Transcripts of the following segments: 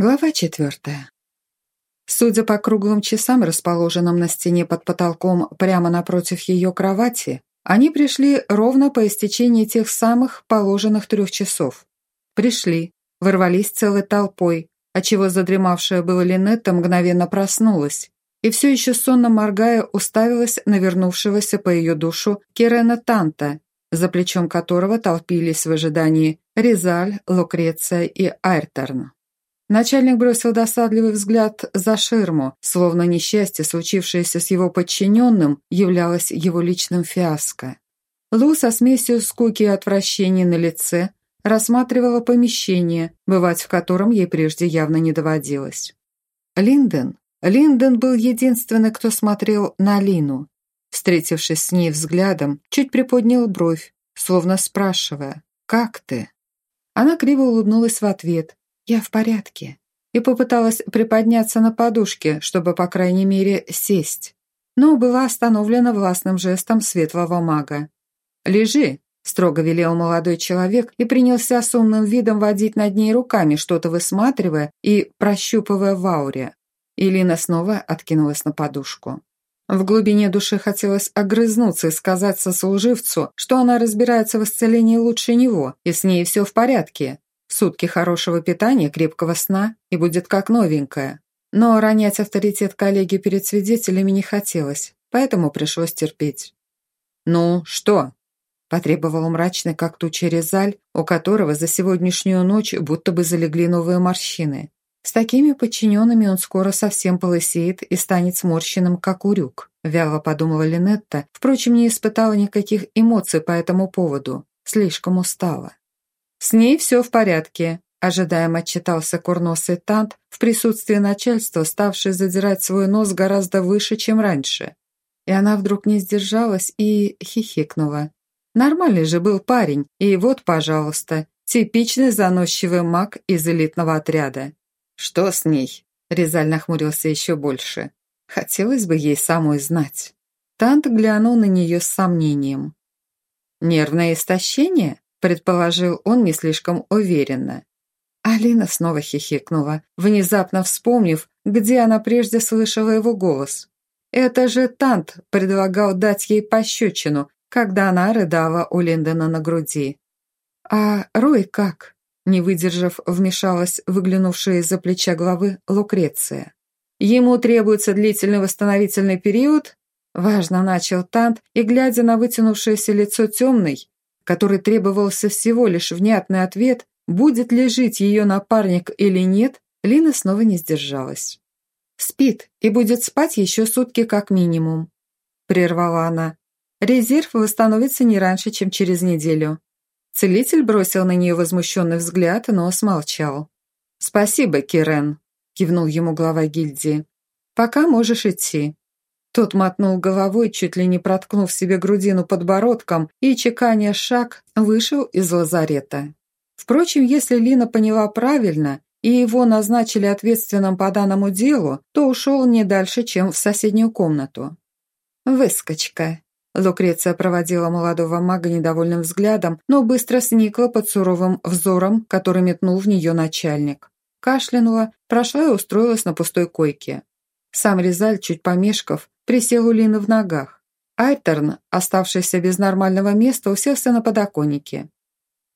Глава четвертая. Судя по круглым часам, расположенным на стене под потолком прямо напротив ее кровати, они пришли ровно по истечении тех самых положенных трех часов. Пришли, ворвались целой толпой, отчего задремавшая была Линетта мгновенно проснулась и все еще сонно моргая уставилась на вернувшегося по ее душу Кирена Танта, за плечом которого толпились в ожидании Резаль, Лукреция и Айрторн. Начальник бросил досадливый взгляд за ширму, словно несчастье, случившееся с его подчиненным, являлось его личным фиаско. Лу со смесью скуки и отвращения на лице рассматривала помещение, бывать в котором ей прежде явно не доводилось. Линден. Линден был единственный, кто смотрел на Лину. Встретившись с ней взглядом, чуть приподнял бровь, словно спрашивая «Как ты?». Она криво улыбнулась в ответ, «Я в порядке», и попыталась приподняться на подушке, чтобы, по крайней мере, сесть, но была остановлена властным жестом светлого мага. «Лежи», – строго велел молодой человек и принялся с умным видом водить над ней руками, что-то высматривая и прощупывая в ауре. Илина снова откинулась на подушку. В глубине души хотелось огрызнуться и сказать сослуживцу, что она разбирается в исцелении лучше него, и с ней все в порядке, Сутки хорошего питания, крепкого сна, и будет как новенькая. Но ронять авторитет коллеги перед свидетелями не хотелось, поэтому пришлось терпеть. «Ну, что?» – потребовал мрачный, как туча Резаль, у которого за сегодняшнюю ночь будто бы залегли новые морщины. С такими подчиненными он скоро совсем полысеет и станет сморщенным, как урюк, вяло подумала Линетта, впрочем, не испытала никаких эмоций по этому поводу, слишком устала. «С ней все в порядке», – ожидаемо отчитался курносый тант в присутствии начальства, ставший задирать свой нос гораздо выше, чем раньше. И она вдруг не сдержалась и хихикнула. Нормальный же был парень, и вот, пожалуйста, типичный заносчивый маг из элитного отряда. «Что с ней?» – Резаль нахмурился еще больше. Хотелось бы ей самой знать. Тант глянул на нее с сомнением. «Нервное истощение?» Предположил он не слишком уверенно. Алина снова хихикнула, внезапно вспомнив, где она прежде слышала его голос. Это же Тант предлагал дать ей пощечину, когда она рыдала у Линдона на груди. «А Рой как?» Не выдержав, вмешалась выглянувшая из-за плеча главы Лукреция. «Ему требуется длительный восстановительный период?» Важно начал Тант, и, глядя на вытянувшееся лицо темной, который требовался всего лишь внятный ответ, будет ли жить ее напарник или нет, Лина снова не сдержалась. «Спит и будет спать еще сутки как минимум», – прервала она. «Резерв восстановится не раньше, чем через неделю». Целитель бросил на нее возмущенный взгляд, но смолчал. «Спасибо, Кирен», – кивнул ему глава гильдии. «Пока можешь идти». Тот мотнул головой, чуть ли не проткнув себе грудину подбородком, и, чеканя шаг, вышел из лазарета. Впрочем, если Лина поняла правильно, и его назначили ответственным по данному делу, то ушел не дальше, чем в соседнюю комнату. «Выскочка!» Лукреция проводила молодого мага недовольным взглядом, но быстро сникла под суровым взором, который метнул в нее начальник. Кашлянула, прошла и устроилась на пустой койке. Сам Резаль, чуть помешков, присел у Лины в ногах. Айтерн, оставшийся без нормального места, уселся на подоконнике.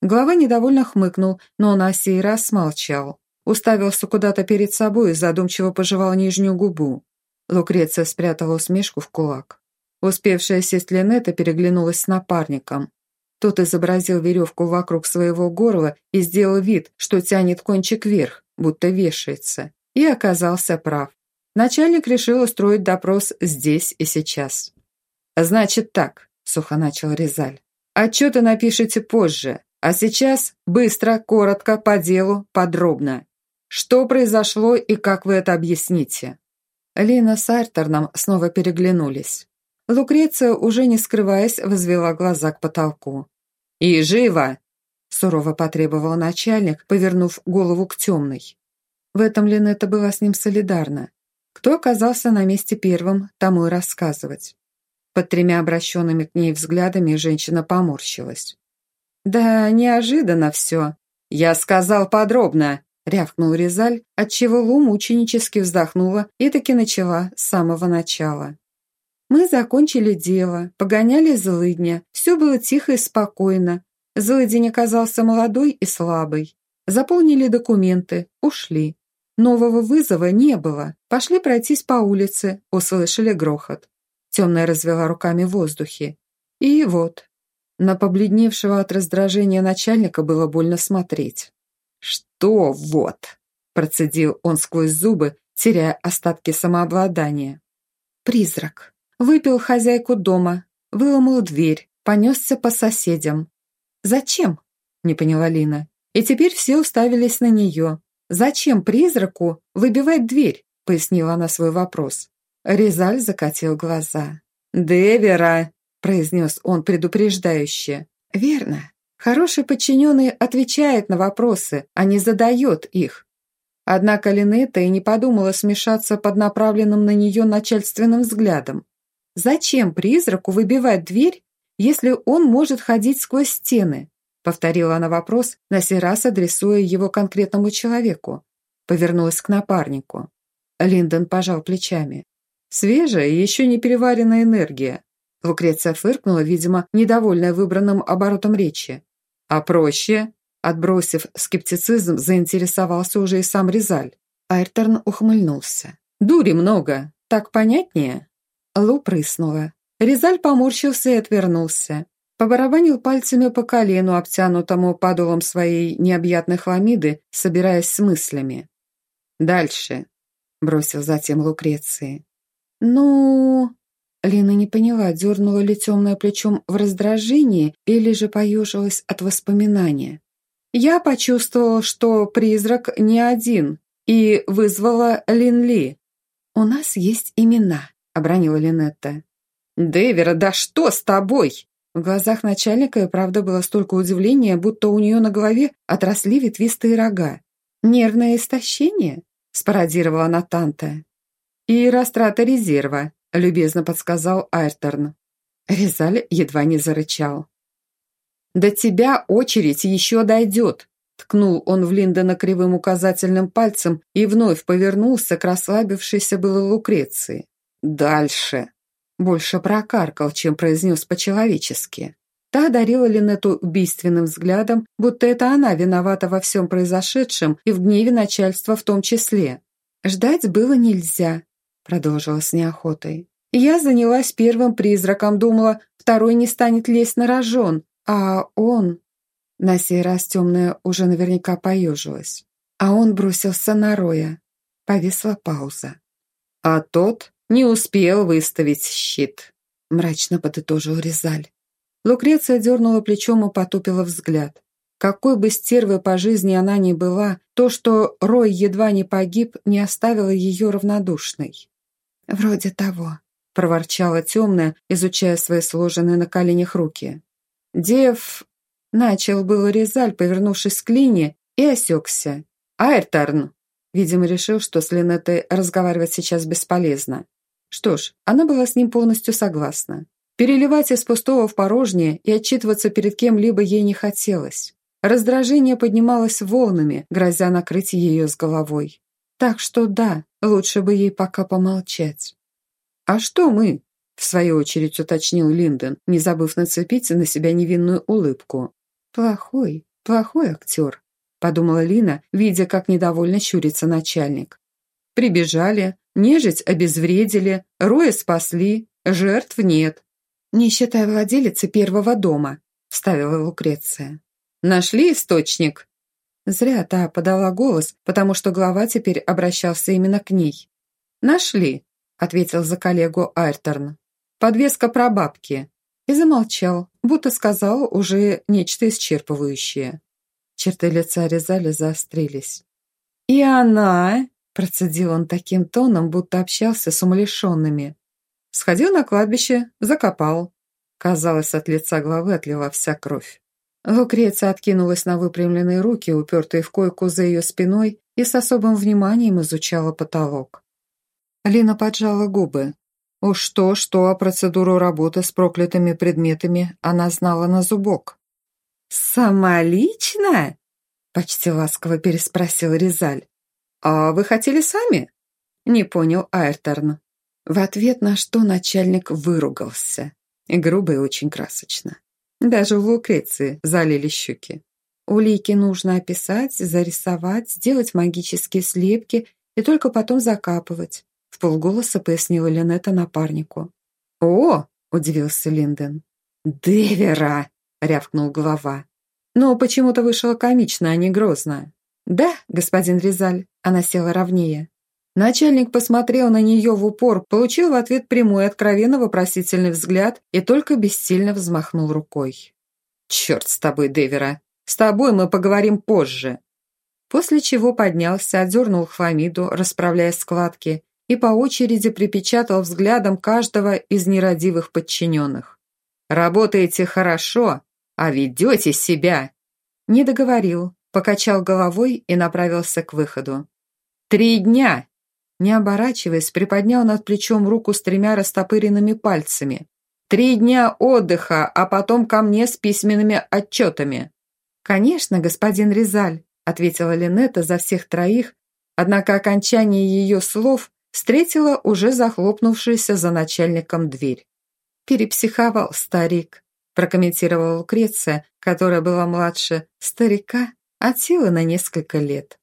Глава недовольно хмыкнул, но на сей раз смолчал. Уставился куда-то перед собой и задумчиво пожевал нижнюю губу. Лукреция спрятала усмешку в кулак. Успевшая сесть Линетта переглянулась с напарником. Тот изобразил веревку вокруг своего горла и сделал вид, что тянет кончик вверх, будто вешается. И оказался прав. Начальник решил устроить допрос здесь и сейчас. «Значит так», – сухо начал Резаль. «Отчеты напишите позже, а сейчас быстро, коротко, по делу, подробно. Что произошло и как вы это объясните?» Лина с Артерном снова переглянулись. Лукреция, уже не скрываясь, возвела глаза к потолку. «И живо!» – сурово потребовал начальник, повернув голову к темной. В этом Линетта была с ним солидарна. Кто оказался на месте первым, тому и рассказывать. Под тремя обращенными к ней взглядами женщина поморщилась. «Да, неожиданно все. Я сказал подробно», — рявкнул Резаль, отчего Лу мученически вздохнула и таки начала с самого начала. Мы закончили дело, погоняли злыдня, все было тихо и спокойно. Злыдень оказался молодой и слабый. Заполнили документы, ушли. Нового вызова не было. Пошли пройтись по улице, услышали грохот. Темная развела руками в воздухе. И вот. На побледневшего от раздражения начальника было больно смотреть. «Что вот?» – процедил он сквозь зубы, теряя остатки самообладания. «Призрак. Выпил хозяйку дома, выломал дверь, понесся по соседям. Зачем?» – не поняла Лина. И теперь все уставились на нее. «Зачем призраку выбивать дверь?» – пояснила она свой вопрос. Резаль закатил глаза. «Девера!» – произнес он предупреждающе. «Верно. Хороший подчиненный отвечает на вопросы, а не задает их. Однако Линетта и не подумала смешаться под направленным на нее начальственным взглядом. Зачем призраку выбивать дверь, если он может ходить сквозь стены? Повторила она вопрос, на сей раз адресуя его конкретному человеку. Повернулась к напарнику. Линдон пожал плечами. Свежая и еще не переваренная энергия. Лукреция фыркнула, видимо, недовольная выбранным оборотом речи. А проще, отбросив скептицизм, заинтересовался уже и сам Резаль. Айрторн ухмыльнулся. «Дури много, так понятнее?» Лу прыснула. Резаль поморщился и отвернулся. Побарабанил пальцами по колену, обтянутому падулом своей необъятной хламиды, собираясь с мыслями. «Дальше», — бросил затем Лукреции. «Ну...» Лина не поняла, дернула ли темное плечом в раздражении или же поежилась от воспоминания. Я почувствовала, что призрак не один, и вызвала Линли. «У нас есть имена», — обронила Линетта. «Дэвера, да что с тобой?» В глазах начальника и правда было столько удивления, будто у нее на голове отросли ветвистые рога. «Нервное истощение?» – спародировала Натанта. «И растрата резерва», – любезно подсказал Айрторн. Резаль едва не зарычал. «До тебя очередь еще дойдет», – ткнул он в Линдона кривым указательным пальцем и вновь повернулся к расслабившейся было Лукреции. «Дальше», – больше прокаркал, чем произнес по-человечески. Та одарила Линету убийственным взглядом, будто это она виновата во всем произошедшем и в гневе начальства в том числе. Ждать было нельзя, продолжила с неохотой. Я занялась первым призраком, думала, второй не станет лезть на рожон, а он... На сей раз темная уже наверняка поежилась. А он бросился на Роя. Повисла пауза. А тот не успел выставить щит, мрачно подытожил Резаль. Лукреция дернула плечом и потупила взгляд. Какой бы стервой по жизни она ни была, то, что Рой едва не погиб, не оставило ее равнодушной. «Вроде того», – проворчала темная, изучая свои сложенные на коленях руки. «Дев...» – начал был Резаль, повернувшись к Лине, и осекся. «Айрторн!» Видимо, решил, что с Линетой разговаривать сейчас бесполезно. Что ж, она была с ним полностью согласна. Переливать из пустого в порожнее и отчитываться перед кем-либо ей не хотелось. Раздражение поднималось волнами, грозя накрыть ее с головой. Так что да, лучше бы ей пока помолчать. «А что мы?» – в свою очередь уточнил Линдон, не забыв нацепить на себя невинную улыбку. «Плохой, плохой актер», – подумала Лина, видя, как недовольно щурится начальник. «Прибежали, нежить обезвредили, роя спасли, жертв нет». «Не считая владелицы первого дома», – вставила Лукреция. «Нашли источник?» Зря та подала голос, потому что глава теперь обращался именно к ней. «Нашли», — ответил за коллегу Айрторн. «Подвеска про бабки». И замолчал, будто сказал уже нечто исчерпывающее. Черты лица резали, заострились. «И она?» – процедил он таким тоном, будто общался с умалишенными. Сходил на кладбище, закопал. Казалось, от лица главы отлила вся кровь. Лукреция откинулась на выпрямленные руки, упертые в койку за ее спиной, и с особым вниманием изучала потолок. Лина поджала губы. Уж что-что, а процедуру работы с проклятыми предметами она знала на зубок. «Сама лично?» почти ласково переспросил Резаль. «А вы хотели сами?» Не понял Айрторн. В ответ на что начальник выругался. И грубо и очень красочно. Даже в Лукреции залили щеки. Улики нужно описать, зарисовать, сделать магические слепки и только потом закапывать. В полголоса пояснила Линета напарнику. «О!» – удивился Линден. «Девера!» – рявкнул глава. Но почему-то вышло комично, а не грозно. «Да, господин Резаль», – она села ровнее. Начальник посмотрел на нее в упор, получил в ответ прямой, откровенно вопросительный взгляд и только бессильно взмахнул рукой. «Черт с тобой, Девера! С тобой мы поговорим позже!» После чего поднялся, отдернул хламиду, расправляя складки, и по очереди припечатал взглядом каждого из нерадивых подчиненных. «Работаете хорошо, а ведете себя!» Не договорил, покачал головой и направился к выходу. «Три дня!» Не оборачиваясь, приподнял над плечом руку с тремя растопыренными пальцами. «Три дня отдыха, а потом ко мне с письменными отчетами!» «Конечно, господин Резаль», — ответила Линетта за всех троих, однако окончание ее слов встретила уже захлопнувшаяся за начальником дверь. «Перепсиховал старик», – прокомментировала Лукреция, которая была младше старика от силы на несколько лет.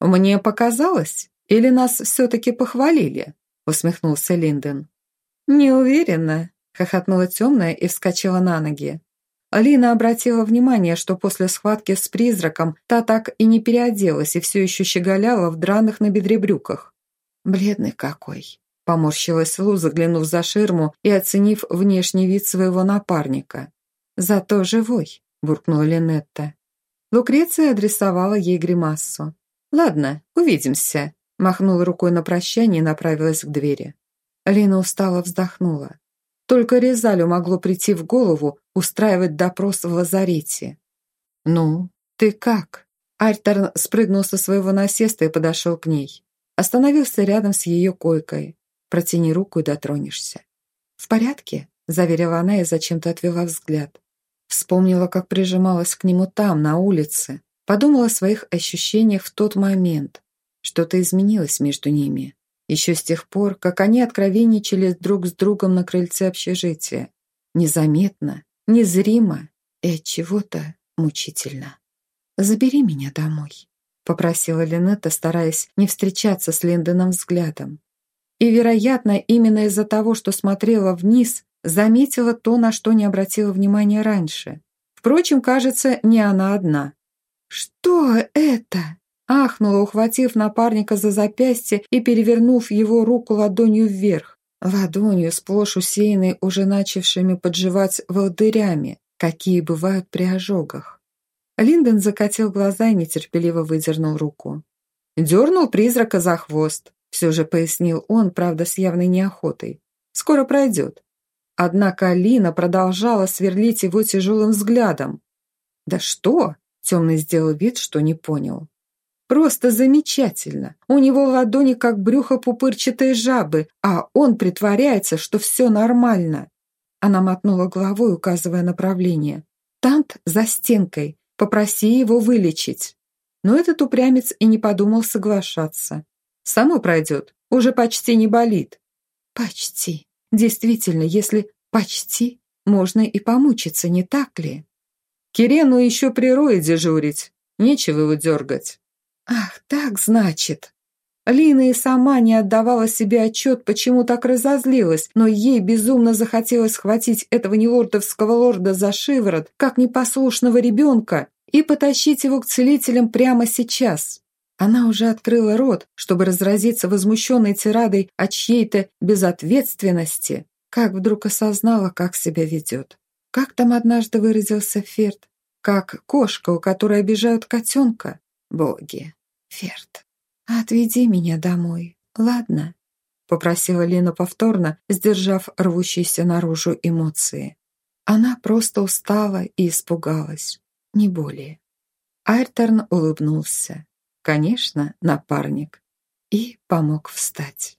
«Мне показалось, или нас все-таки похвалили?» – усмехнулся Линден. «Не уверена», – хохотнула темная и вскочила на ноги. Лина обратила внимание, что после схватки с призраком та так и не переоделась и все еще щеголяла в драных на бедре брюках. «Бледный какой!» – поморщилась Лу, заглянув за ширму и оценив внешний вид своего напарника. «Зато живой!» – буркнула Линетта. Лукреция адресовала ей гримассу. «Ладно, увидимся», – махнула рукой на прощание и направилась к двери. Лина устало вздохнула. Только Резалю могло прийти в голову устраивать допрос в лазарете. «Ну, ты как?» Альтерн спрыгнул со своего насеста и подошел к ней. Остановился рядом с ее койкой. Протяни руку и дотронешься. «В порядке?» – заверила она и зачем-то отвела взгляд. Вспомнила, как прижималась к нему там, на улице. Подумала о своих ощущениях в тот момент. Что-то изменилось между ними. Еще с тех пор, как они откровенничали друг с другом на крыльце общежития. Незаметно, незримо и от чего-то мучительно. «Забери меня домой», попросила Линетта, стараясь не встречаться с Линдоном взглядом. И, вероятно, именно из-за того, что смотрела вниз, заметила то, на что не обратила внимания раньше. Впрочем, кажется, не она одна. «Что это?» Ахнула, ухватив напарника за запястье и перевернув его руку ладонью вверх. Ладонью, сплошь усеянной уже начавшими подживать волдырями, какие бывают при ожогах. Линдон закатил глаза и нетерпеливо выдернул руку. «Дернул призрака за хвост», — все же пояснил он, правда, с явной неохотой. «Скоро пройдет». Однако Алина продолжала сверлить его тяжелым взглядом. «Да что?» — темный сделал вид, что не понял. «Просто замечательно. У него ладони как брюхо пупырчатой жабы, а он притворяется, что все нормально». Она мотнула головой, указывая направление. «Тант за стенкой. Попроси его вылечить. Но этот упрямец и не подумал соглашаться. Само пройдет, уже почти не болит. Почти. Действительно, если почти, можно и помучиться, не так ли? Кирену еще при Рое дежурить, нечего его дергать. Ах, так значит. Лина и сама не отдавала себе отчет, почему так разозлилась, но ей безумно захотелось схватить этого нелордовского лорда за шиворот, как непослушного ребенка, и потащить его к целителям прямо сейчас. Она уже открыла рот, чтобы разразиться возмущенной тирадой о чьей-то безответственности, как вдруг осознала, как себя ведет. Как там однажды выразился Ферд? Как кошка, у которой обижают котенка? Боги, Ферд. «Отведи меня домой, ладно?» — попросила Лина повторно, сдержав рвущиеся наружу эмоции. Она просто устала и испугалась, не более. Айрторн улыбнулся. Конечно, напарник. И помог встать.